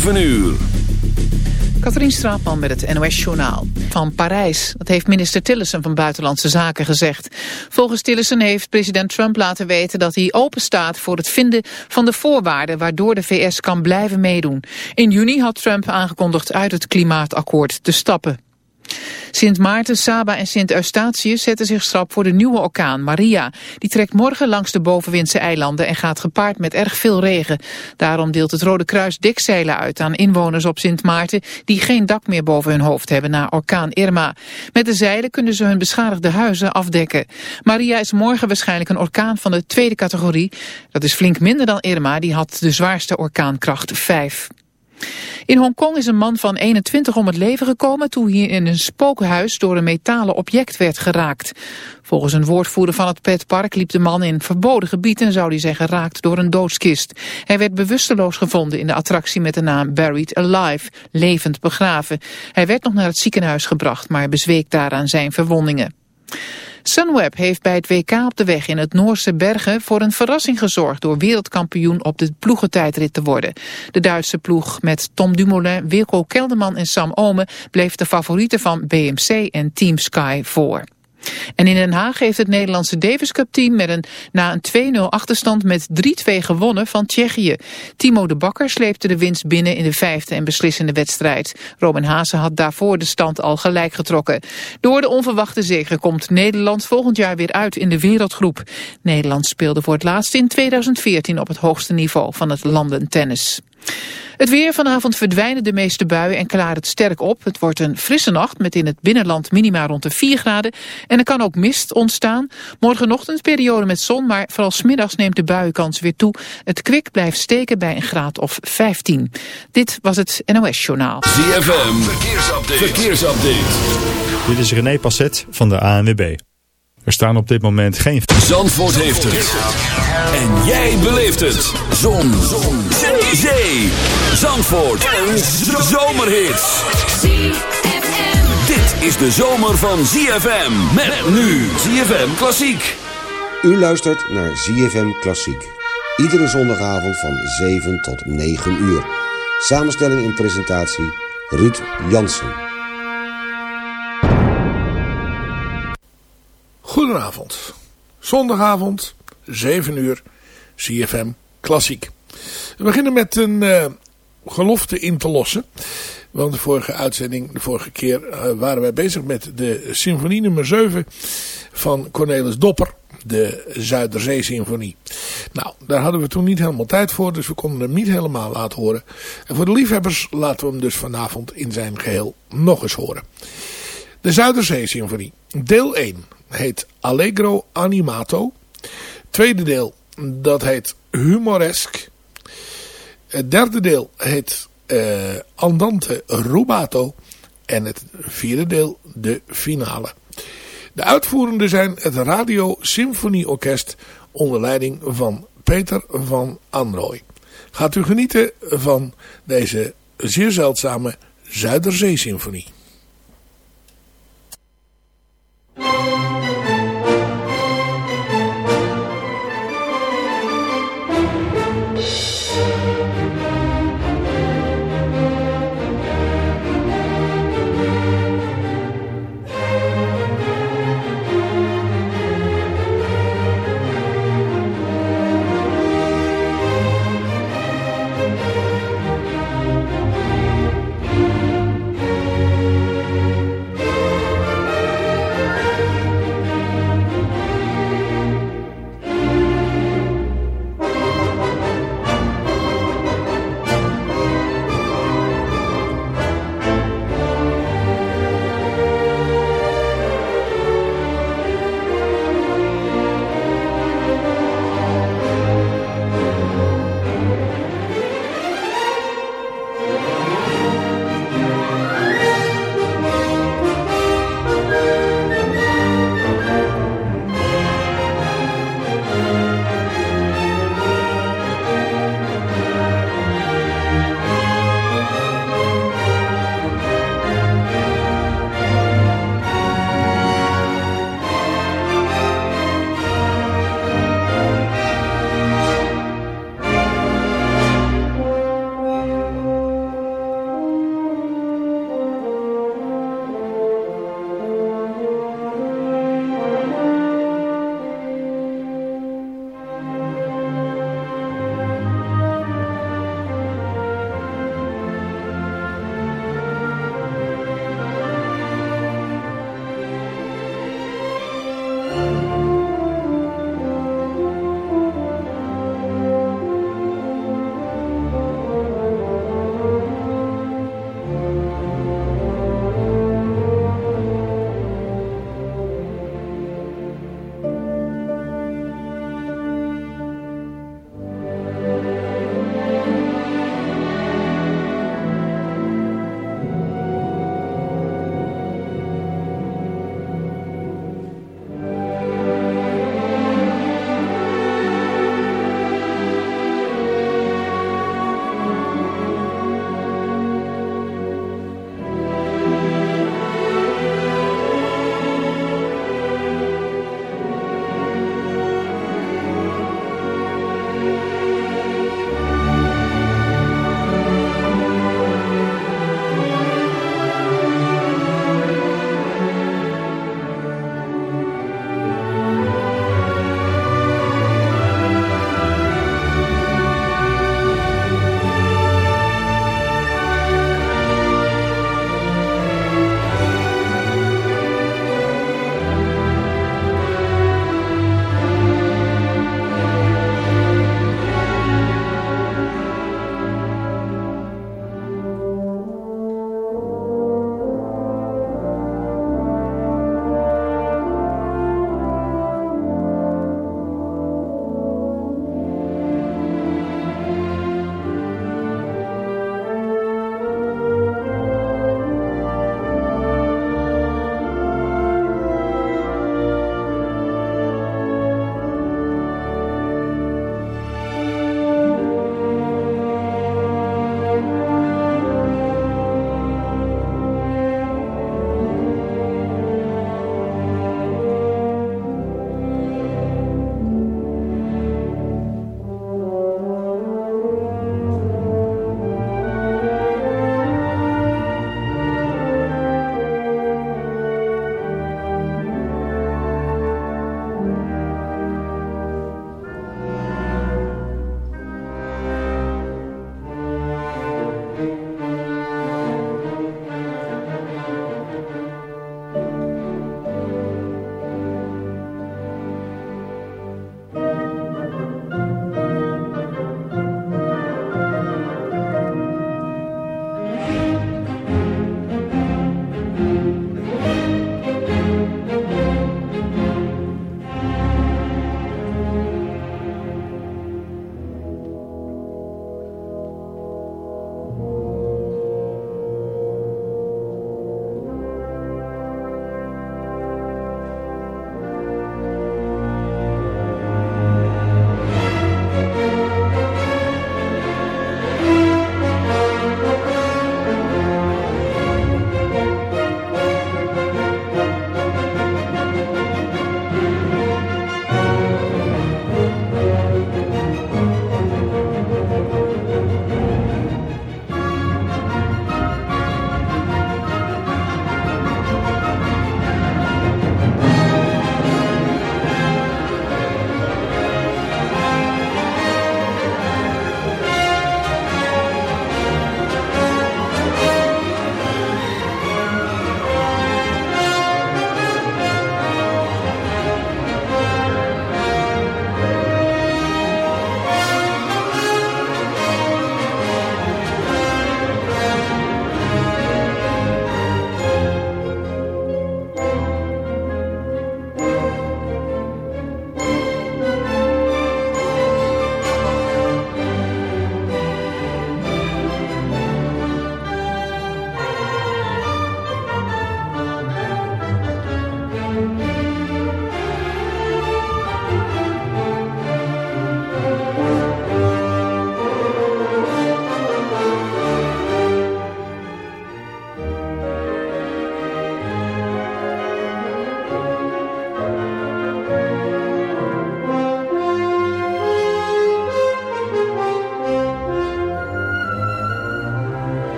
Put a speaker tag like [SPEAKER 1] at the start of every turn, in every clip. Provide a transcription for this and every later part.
[SPEAKER 1] 7 uur.
[SPEAKER 2] Katrien Straatman met het NOS-journaal. Van Parijs, dat heeft minister Tillerson van Buitenlandse Zaken gezegd. Volgens Tillerson heeft president Trump laten weten dat hij open staat voor het vinden van de voorwaarden waardoor de VS kan blijven meedoen. In juni had Trump aangekondigd uit het klimaatakkoord te stappen. Sint Maarten, Saba en Sint Eustatius zetten zich schrap voor de nieuwe orkaan Maria. Die trekt morgen langs de bovenwindse eilanden en gaat gepaard met erg veel regen. Daarom deelt het Rode Kruis dekzeilen uit aan inwoners op Sint Maarten die geen dak meer boven hun hoofd hebben na orkaan Irma. Met de zeilen kunnen ze hun beschadigde huizen afdekken. Maria is morgen waarschijnlijk een orkaan van de tweede categorie. Dat is flink minder dan Irma, die had de zwaarste orkaankracht 5. In Hongkong is een man van 21 om het leven gekomen toen hij in een spookhuis door een metalen object werd geraakt. Volgens een woordvoerder van het petpark liep de man in verboden gebied en zou hij zijn geraakt door een doodskist. Hij werd bewusteloos gevonden in de attractie met de naam Buried Alive, levend begraven. Hij werd nog naar het ziekenhuis gebracht, maar bezweek daaraan zijn verwondingen. Sunweb heeft bij het WK op de weg in het Noorse Bergen voor een verrassing gezorgd door wereldkampioen op de ploegentijdrit te worden. De Duitse ploeg met Tom Dumoulin, Wilco Kelderman en Sam Omen bleef de favorieten van BMC en Team Sky voor. En in Den Haag heeft het Nederlandse Davis Cup team met een, na een 2-0 achterstand met 3-2 gewonnen van Tsjechië. Timo de Bakker sleepte de winst binnen in de vijfde en beslissende wedstrijd. Robin Haase had daarvoor de stand al gelijk getrokken. Door de onverwachte zege komt Nederland volgend jaar weer uit in de wereldgroep. Nederland speelde voor het laatst in 2014 op het hoogste niveau van het landentennis. Het weer vanavond verdwijnen de meeste buien en klaart het sterk op. Het wordt een frisse nacht met in het binnenland minima rond de 4 graden. En er kan ook mist ontstaan. Morgenochtend periode met zon, maar vooral smiddags neemt de buienkans weer toe. Het kwik blijft steken bij een graad of 15. Dit was het NOS Journaal.
[SPEAKER 1] ZFM, verkeersupdate. verkeersupdate.
[SPEAKER 3] Dit is René Passet van de ANWB. Er staan op dit moment geen...
[SPEAKER 1] Zandvoort heeft het. En jij beleeft het. Zon. Zon. Zee. Zandvoort. Een zomerhit. Dit is de zomer van ZFM. Met nu ZFM Klassiek.
[SPEAKER 4] U luistert naar ZFM Klassiek. Iedere zondagavond van 7 tot 9 uur. Samenstelling en presentatie Ruud Jansen.
[SPEAKER 5] Goedenavond. Zondagavond, 7 uur, CFM Klassiek. We beginnen met een uh, gelofte in te lossen. Want de vorige uitzending, de vorige keer, uh, waren wij bezig met de symfonie nummer 7 van Cornelis Dopper. De Zuiderzee-symfonie. Nou, daar hadden we toen niet helemaal tijd voor, dus we konden hem niet helemaal laten horen. En voor de liefhebbers laten we hem dus vanavond in zijn geheel nog eens horen. De Zuiderzee-symfonie, deel 1 heet Allegro Animato. Tweede deel, dat heet Humoresk. Het derde deel heet uh, Andante Rubato. En het vierde deel, de finale. De uitvoerenden zijn het Radio Symfonieorkest onder leiding van Peter van Anrooy. Gaat u genieten van deze zeer zeldzame Zuiderzee-symfonie. En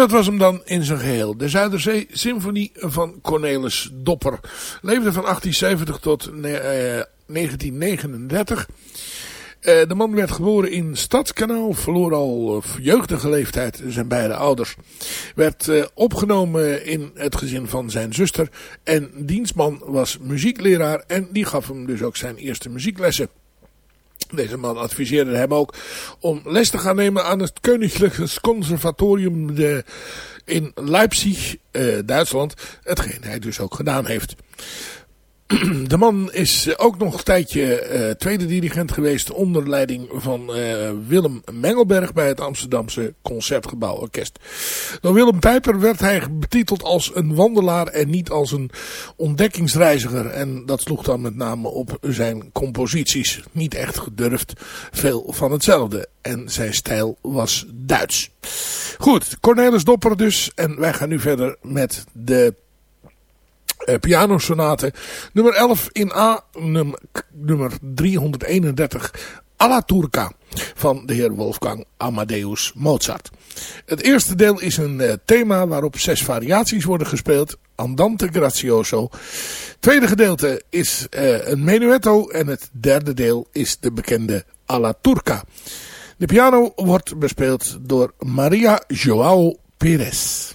[SPEAKER 5] dat was hem dan in zijn geheel. De Zuiderzee Symfonie van Cornelis Dopper. Leefde van 1870 tot uh, 1939. Uh, de man werd geboren in Stadskanaal, verloor al uh, jeugdige leeftijd zijn beide ouders. Werd opgenomen in het gezin van zijn zuster en dienstman was muziekleraar en die gaf hem dus ook zijn eerste muzieklessen. Deze man adviseerde hem ook om les te gaan nemen aan het Koninklijke Conservatorium in Leipzig, Duitsland. Hetgeen hij dus ook gedaan heeft. De man is ook nog een tijdje uh, tweede dirigent geweest onder leiding van uh, Willem Mengelberg bij het Amsterdamse Concertgebouw Orkest. Door Willem Pijper werd hij betiteld als een wandelaar en niet als een ontdekkingsreiziger. En dat sloeg dan met name op zijn composities. Niet echt gedurfd, veel van hetzelfde. En zijn stijl was Duits. Goed, Cornelis Dopper dus. En wij gaan nu verder met de uh, pianosonate. Nummer 11 in A, num, nummer 331, Alla Turca van de heer Wolfgang Amadeus Mozart. Het eerste deel is een uh, thema waarop zes variaties worden gespeeld. Andante Grazioso. Het tweede gedeelte is uh, een menuetto en het derde deel is de bekende Alla Turca. De piano wordt bespeeld door Maria Joao Perez.